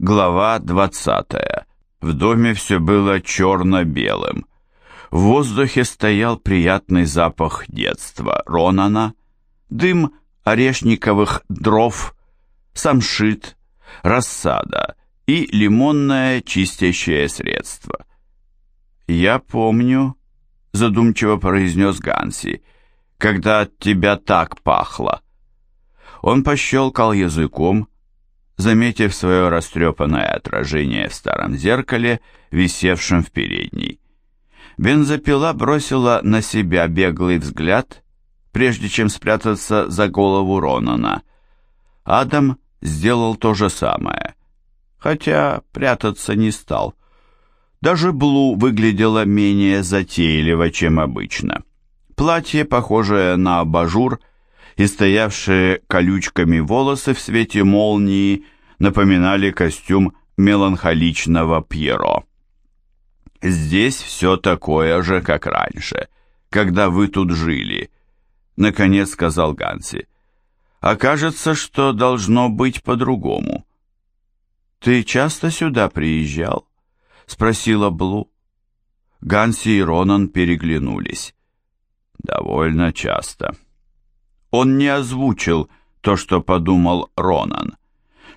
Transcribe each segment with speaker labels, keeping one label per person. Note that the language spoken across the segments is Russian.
Speaker 1: Глава 20. В доме все было черно-белым. В воздухе стоял приятный запах детства Ронана, дым орешниковых дров, самшит, рассада и лимонное чистящее средство. «Я помню», — задумчиво произнес Ганси, — «когда от тебя так пахло». Он пощелкал языком, заметив свое растрепанное отражение в старом зеркале, висевшем в передней. Бензопила бросила на себя беглый взгляд, прежде чем спрятаться за голову Ронана. Адам сделал то же самое, хотя прятаться не стал. Даже Блу выглядела менее затейливо, чем обычно. Платье, похожее на абажур, и стоявшие колючками волосы в свете молнии напоминали костюм меланхоличного Пьеро. «Здесь все такое же, как раньше, когда вы тут жили», — наконец сказал Ганси. «А кажется, что должно быть по-другому». «Ты часто сюда приезжал?» — спросила Блу. Ганси и Ронан переглянулись. «Довольно часто», он не озвучил то, что подумал Ронан,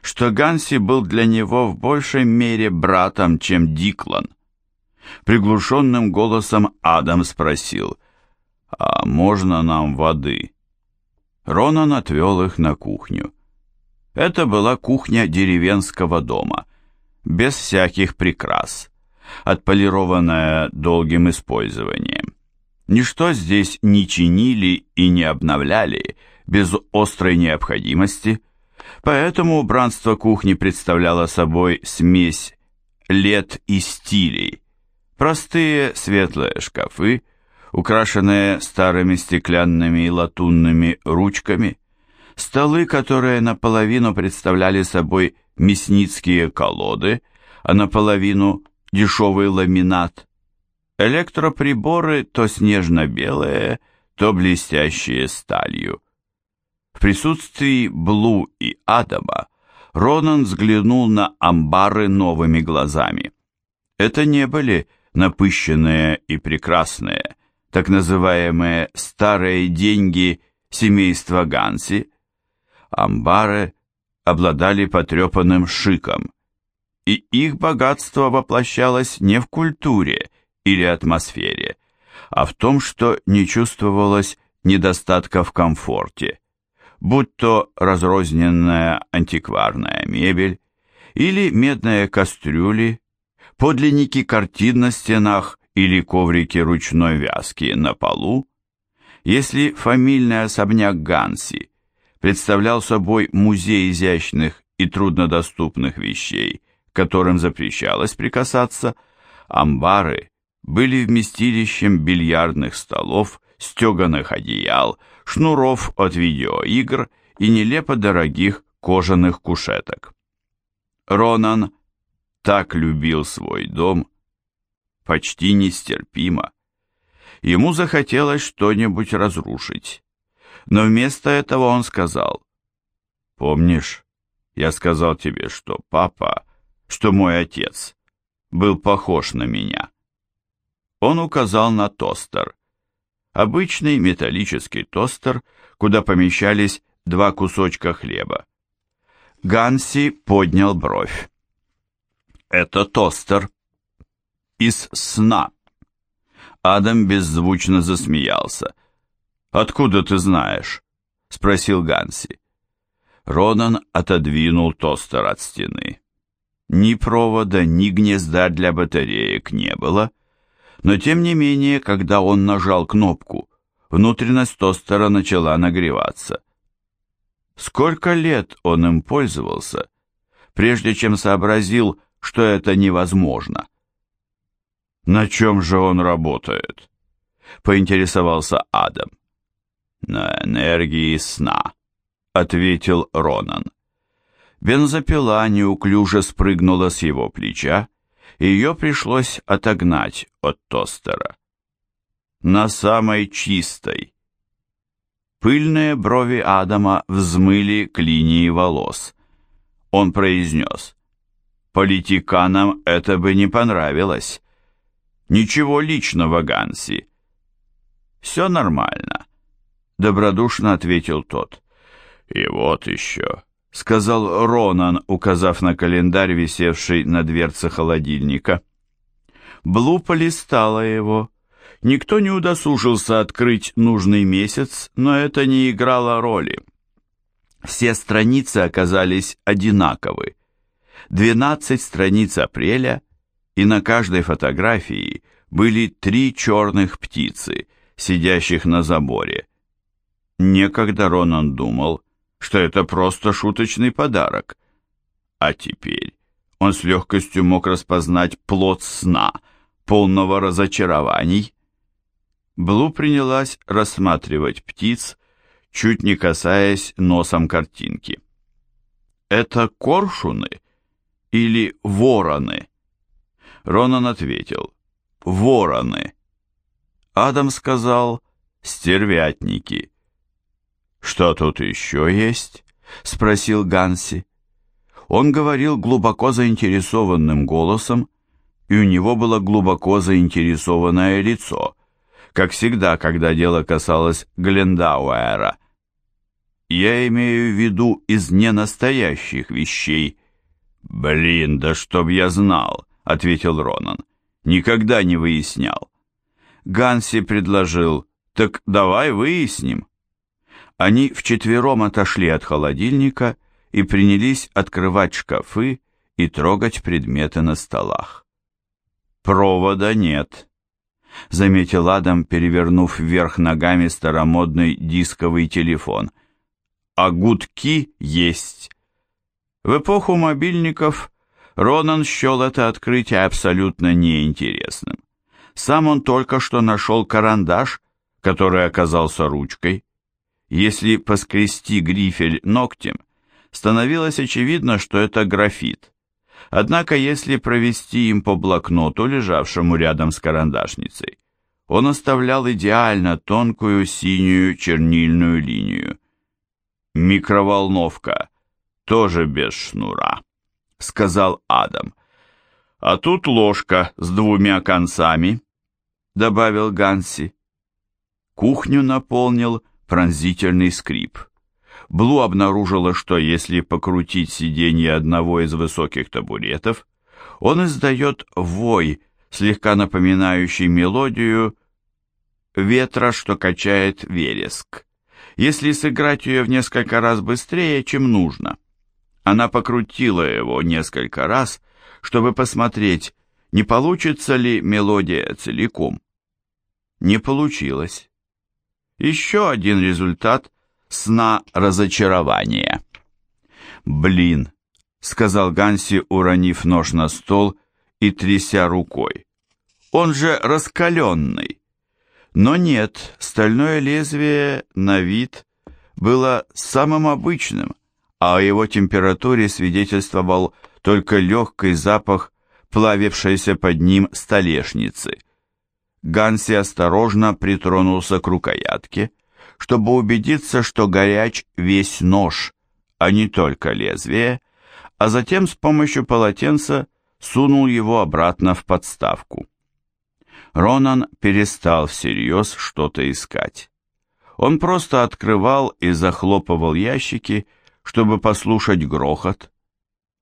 Speaker 1: что Ганси был для него в большей мере братом, чем Диклан. Приглушенным голосом Адам спросил, «А можно нам воды?» Ронан отвел их на кухню. Это была кухня деревенского дома, без всяких прикрас, отполированная долгим использованием. Ничто здесь не чинили и не обновляли без острой необходимости, поэтому убранство кухни представляло собой смесь лет и стилей. Простые светлые шкафы, украшенные старыми стеклянными и латунными ручками, столы, которые наполовину представляли собой мясницкие колоды, а наполовину дешевый ламинат, электроприборы то снежно-белые, то блестящие сталью. В присутствии Блу и Адама Ронан взглянул на амбары новыми глазами. Это не были напыщенные и прекрасные, так называемые «старые деньги» семейства Ганси. Амбары обладали потрепанным шиком, и их богатство воплощалось не в культуре, или атмосфере, а в том, что не чувствовалось недостатка в комфорте, будь то разрозненная антикварная мебель или медные кастрюли, подлинники картин на стенах или коврики ручной вязки на полу, если фамильный особняк Ганси представлял собой музей изящных и труднодоступных вещей, которым запрещалось прикасаться, амбары были вместилищем бильярдных столов, стеганых одеял, шнуров от видеоигр и нелепо дорогих кожаных кушеток. Ронан так любил свой дом, почти нестерпимо. Ему захотелось что-нибудь разрушить, но вместо этого он сказал, «Помнишь, я сказал тебе, что папа, что мой отец был похож на меня?» Он указал на тостер. Обычный металлический тостер, куда помещались два кусочка хлеба. Ганси поднял бровь. «Это тостер. Из сна». Адам беззвучно засмеялся. «Откуда ты знаешь?» — спросил Ганси. Ронан отодвинул тостер от стены. Ни провода, ни гнезда для батареек не было, но тем не менее, когда он нажал кнопку, внутренность тостера начала нагреваться. Сколько лет он им пользовался, прежде чем сообразил, что это невозможно? «На чем же он работает?» — поинтересовался Адам. «На энергии сна», — ответил Ронан. Бензопила неуклюже спрыгнула с его плеча ее пришлось отогнать от тостера. На самой чистой. Пыльные брови Адама взмыли к линии волос. Он произнес. политиканам это бы не понравилось. Ничего личного, Ганси. Все нормально, добродушно ответил тот. И вот еще, сказал Ронан, указав на календарь, висевший на дверце холодильника. Блу полистала его. Никто не удосужился открыть нужный месяц, но это не играло роли. Все страницы оказались одинаковы. 12 страниц апреля, и на каждой фотографии были три черных птицы, сидящих на заборе. Некогда Ронан думал, что это просто шуточный подарок. А теперь он с легкостью мог распознать плод сна, полного разочарований. Блу принялась рассматривать птиц, чуть не касаясь носом картинки. «Это коршуны или вороны?» Ронан ответил, «Вороны». Адам сказал, «Стервятники». «Что тут еще есть?» — спросил Ганси. Он говорил глубоко заинтересованным голосом, и у него было глубоко заинтересованное лицо, как всегда, когда дело касалось Глендауэра. Я имею в виду из ненастоящих вещей. Блин, да чтоб я знал, ответил Ронан. Никогда не выяснял. Ганси предложил, так давай выясним. Они вчетвером отошли от холодильника и принялись открывать шкафы и трогать предметы на столах. Провода нет, заметил Адам, перевернув вверх ногами старомодный дисковый телефон а гудки есть. В эпоху мобильников Ронан счел это открытие абсолютно неинтересным. Сам он только что нашел карандаш, который оказался ручкой. Если поскрести грифель ногтем, становилось очевидно, что это графит. Однако, если провести им по блокноту, лежавшему рядом с карандашницей, он оставлял идеально тонкую синюю чернильную линию. «Микроволновка, тоже без шнура», — сказал Адам. «А тут ложка с двумя концами», — добавил Ганси. Кухню наполнил пронзительный скрип. Блу обнаружила, что если покрутить сиденье одного из высоких табуретов, он издает вой, слегка напоминающий мелодию ветра, что качает вереск если сыграть ее в несколько раз быстрее, чем нужно. Она покрутила его несколько раз, чтобы посмотреть, не получится ли мелодия целиком. Не получилось. Еще один результат сна разочарования. «Блин», — сказал Ганси, уронив нож на стол и тряся рукой. «Он же раскаленный». Но нет, стальное лезвие на вид было самым обычным, а о его температуре свидетельствовал только легкий запах плавившейся под ним столешницы. Ганси осторожно притронулся к рукоятке, чтобы убедиться, что горяч весь нож, а не только лезвие, а затем с помощью полотенца сунул его обратно в подставку. Ронан перестал всерьез что-то искать. Он просто открывал и захлопывал ящики, чтобы послушать грохот.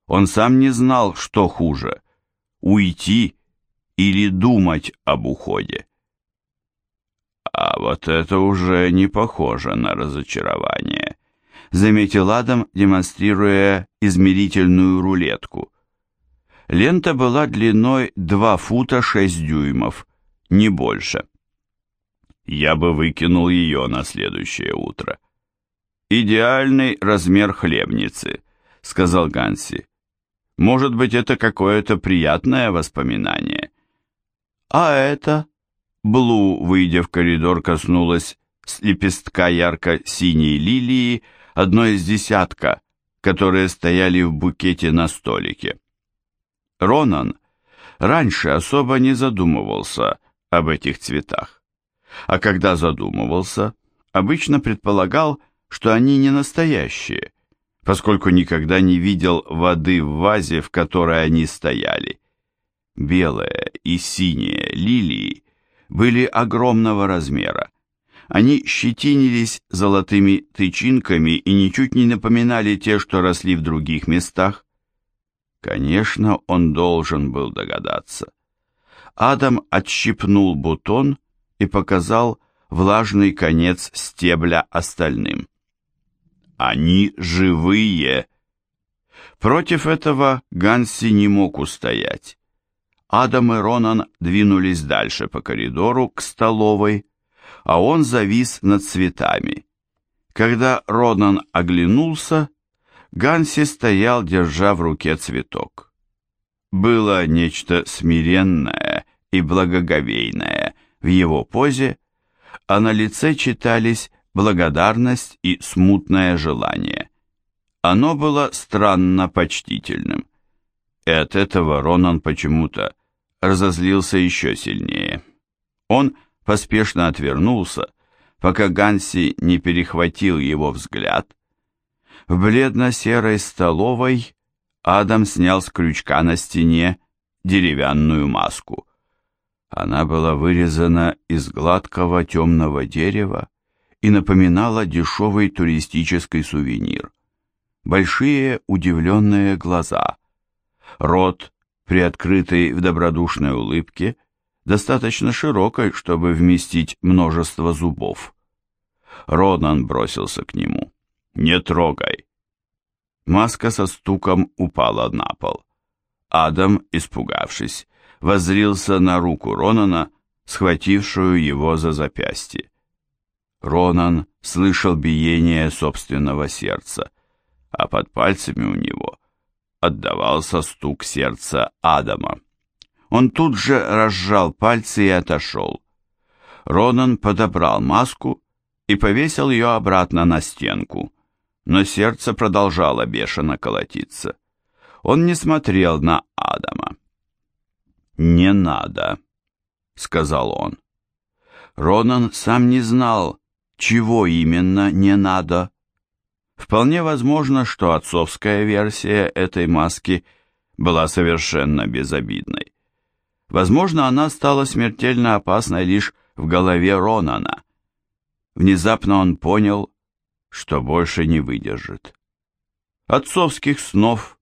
Speaker 1: Он сам не знал, что хуже — уйти или думать об уходе. «А вот это уже не похоже на разочарование», — заметил Адам, демонстрируя измерительную рулетку. Лента была длиной 2 фута 6 дюймов, не больше. Я бы выкинул ее на следующее утро. «Идеальный размер хлебницы», — сказал Ганси. «Может быть, это какое-то приятное воспоминание». «А это?» Блу, выйдя в коридор, коснулась с лепестка ярко-синей лилии, одной из десятка, которые стояли в букете на столике. Ронан раньше особо не задумывался об этих цветах. А когда задумывался, обычно предполагал, что они не настоящие, поскольку никогда не видел воды в вазе, в которой они стояли. Белые и синие лилии были огромного размера. Они щетинились золотыми тычинками и ничуть не напоминали те, что росли в других местах. Конечно, он должен был догадаться. Адам отщипнул бутон и показал влажный конец стебля остальным. Они живые. Против этого Ганси не мог устоять. Адам и Ронан двинулись дальше по коридору к столовой, а он завис над цветами. Когда Ронан оглянулся, Ганси стоял, держа в руке цветок. Было нечто смиренное и благоговейное в его позе, а на лице читались благодарность и смутное желание. Оно было странно почтительным. И от этого Ронан почему-то разозлился еще сильнее. Он поспешно отвернулся, пока Ганси не перехватил его взгляд. В бледно-серой столовой Адам снял с крючка на стене деревянную маску. Она была вырезана из гладкого темного дерева и напоминала дешевый туристический сувенир. Большие удивленные глаза, рот, приоткрытый в добродушной улыбке, достаточно широкой, чтобы вместить множество зубов. Ронан бросился к нему. «Не трогай!» Маска со стуком упала на пол. Адам, испугавшись, воззрился на руку Ронана, схватившую его за запястье. Ронан слышал биение собственного сердца, а под пальцами у него отдавался стук сердца Адама. Он тут же разжал пальцы и отошел. Ронан подобрал маску и повесил ее обратно на стенку, но сердце продолжало бешено колотиться. Он не смотрел на Адама. «Не надо», — сказал он. Ронан сам не знал, чего именно не надо. Вполне возможно, что отцовская версия этой маски была совершенно безобидной. Возможно, она стала смертельно опасной лишь в голове Ронана. Внезапно он понял, что больше не выдержит. Отцовских снов,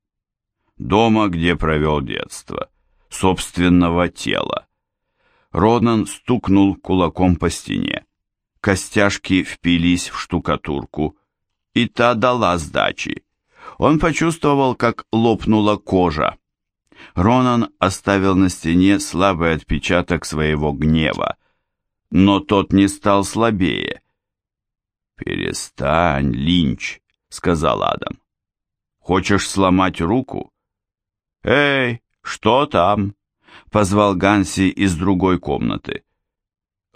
Speaker 1: дома, где провел детство, собственного тела. Ронан стукнул кулаком по стене. Костяшки впились в штукатурку, и та дала сдачи. Он почувствовал, как лопнула кожа. Ронан оставил на стене слабый отпечаток своего гнева, но тот не стал слабее. «Перестань, Линч», — сказал Адам. «Хочешь сломать руку?» «Эй, что там?» — позвал Ганси из другой комнаты.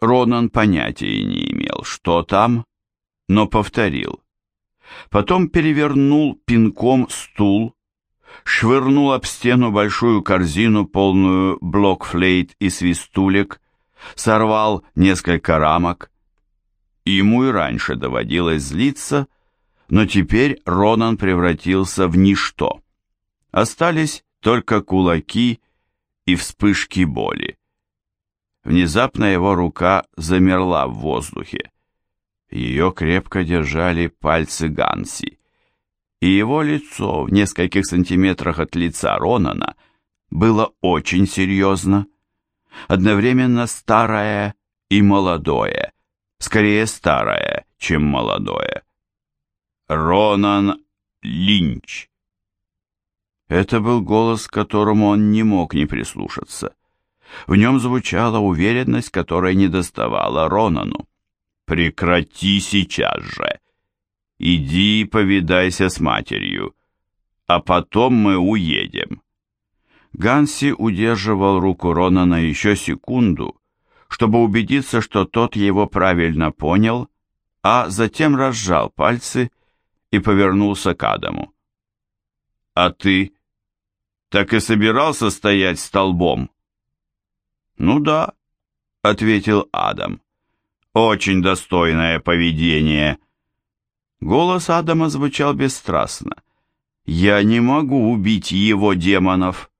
Speaker 1: Ронан понятия не имел, что там, но повторил. Потом перевернул пинком стул, швырнул об стену большую корзину, полную блокфлейт и свистулек, сорвал несколько рамок. Ему и раньше доводилось злиться, но теперь Ронан превратился в ничто. Остались только кулаки и вспышки боли. Внезапно его рука замерла в воздухе. Ее крепко держали пальцы Ганси, и его лицо в нескольких сантиметрах от лица Ронана было очень серьезно, одновременно старое и молодое, скорее старое, чем молодое. Ронан Линч. Это был голос, к которому он не мог не прислушаться. В нем звучала уверенность, которой не доставала Ронану. «Прекрати сейчас же! Иди повидайся с матерью, а потом мы уедем». Ганси удерживал руку Ронана еще секунду, чтобы убедиться, что тот его правильно понял, а затем разжал пальцы и повернулся к Адаму. «А ты так и собирался стоять столбом?» «Ну да», — ответил Адам. «Очень достойное поведение». Голос Адама звучал бесстрастно. «Я не могу убить его демонов!»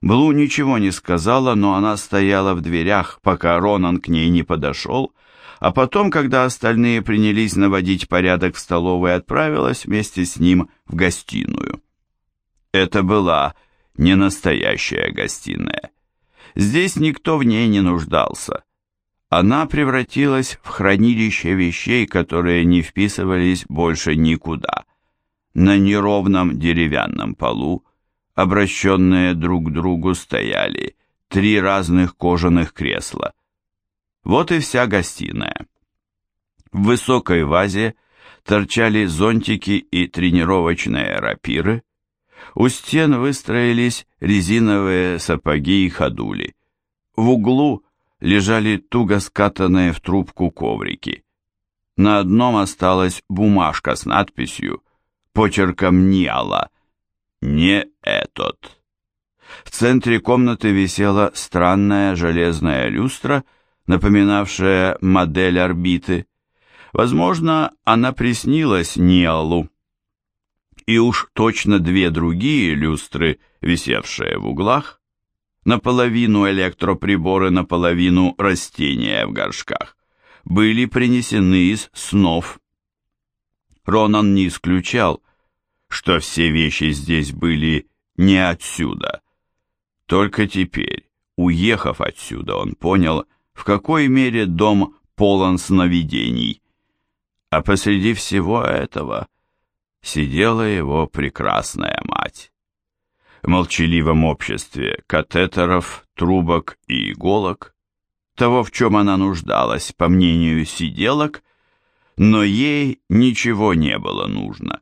Speaker 1: Блу ничего не сказала, но она стояла в дверях, пока Ронан к ней не подошел, а потом, когда остальные принялись наводить порядок в столовой, отправилась вместе с ним в гостиную. Это была не настоящая гостиная. Здесь никто в ней не нуждался. Она превратилась в хранилище вещей, которые не вписывались больше никуда. На неровном деревянном полу, обращенные друг к другу, стояли три разных кожаных кресла. Вот и вся гостиная. В высокой вазе торчали зонтики и тренировочные рапиры, у стен выстроились резиновые сапоги и ходули. В углу лежали туго скатанные в трубку коврики. На одном осталась бумажка с надписью почерком Ниала «Не этот». В центре комнаты висела странная железная люстра, напоминавшая модель орбиты. Возможно, она приснилась Ниалу и уж точно две другие люстры, висевшие в углах, наполовину электроприборы, наполовину растения в горшках, были принесены из снов. Ронан не исключал, что все вещи здесь были не отсюда. Только теперь, уехав отсюда, он понял, в какой мере дом полон сновидений. А посреди всего этого – сидела его прекрасная мать. Молчаливом обществе катетеров, трубок и иголок, того, в чем она нуждалась, по мнению сиделок, но ей ничего не было нужно.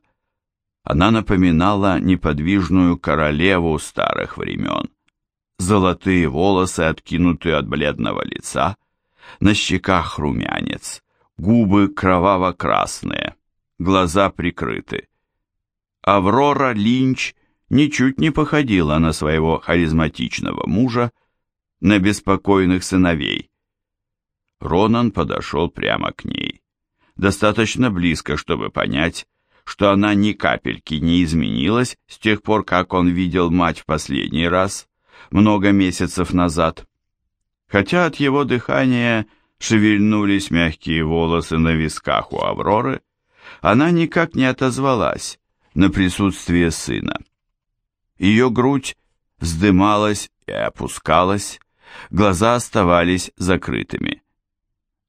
Speaker 1: Она напоминала неподвижную королеву старых времен. Золотые волосы, откинутые от бледного лица, на щеках румянец, губы кроваво-красные, глаза прикрыты. Аврора Линч ничуть не походила на своего харизматичного мужа, на беспокойных сыновей. Ронан подошел прямо к ней, достаточно близко, чтобы понять, что она ни капельки не изменилась с тех пор, как он видел мать в последний раз, много месяцев назад. Хотя от его дыхания шевельнулись мягкие волосы на висках у Авроры, она никак не отозвалась, на присутствие сына. Ее грудь вздымалась и опускалась, глаза оставались закрытыми.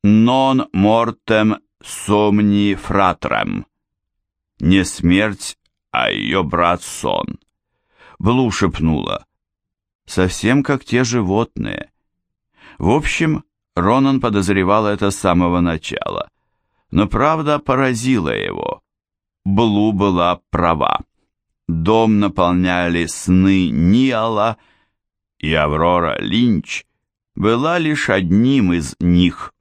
Speaker 1: «Non mortem somni fratrem» «Не смерть, а ее брат сон». Блу шепнула. «Совсем как те животные». В общем, Ронан подозревал это с самого начала, но правда поразила его. Блу была права. Дом наполняли сны Ниала, и Аврора Линч была лишь одним из них.